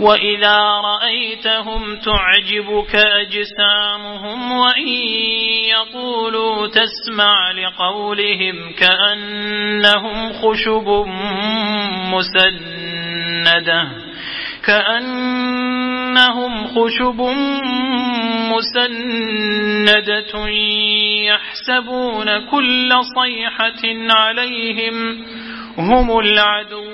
وإذا رأيتهم تعجبك أجسامهم وإن يقولوا تسمع لقولهم كأنهم خشب مسنده كأنهم خشب مسندة يحسبون كل صيحة عليهم هم العدو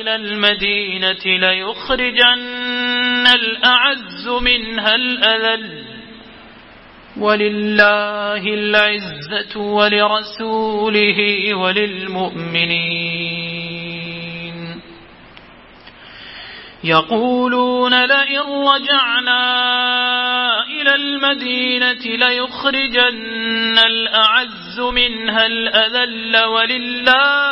إلى المدينة ليخرجن الأعز منها الأذل. ولله العزة ولرسوله وللمؤمنين. يقولون لئن رجعنا إلى المدينة ليخرجن الأعز منها الأذل. ولله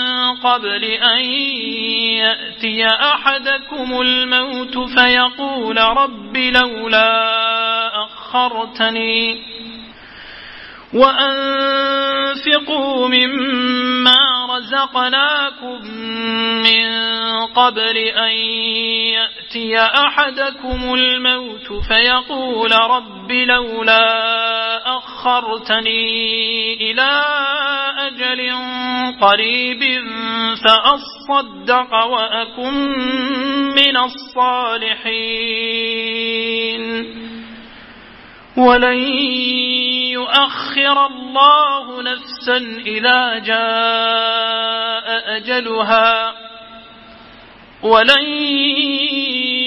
قبل أن يأتي أحدكم الموت فيقول رب لولا أخرتني وأنفقوا مما رزقناكم من قبل أن يأتي أحدكم الموت فيقول رب لولا أخرتني إلى أجل قريب فأصدق وأكن من الصالحين. ولن يؤخر الله نفسا إذا جاء أجلها. ولن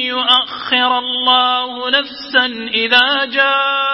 يؤخر الله نفسا إذا جاء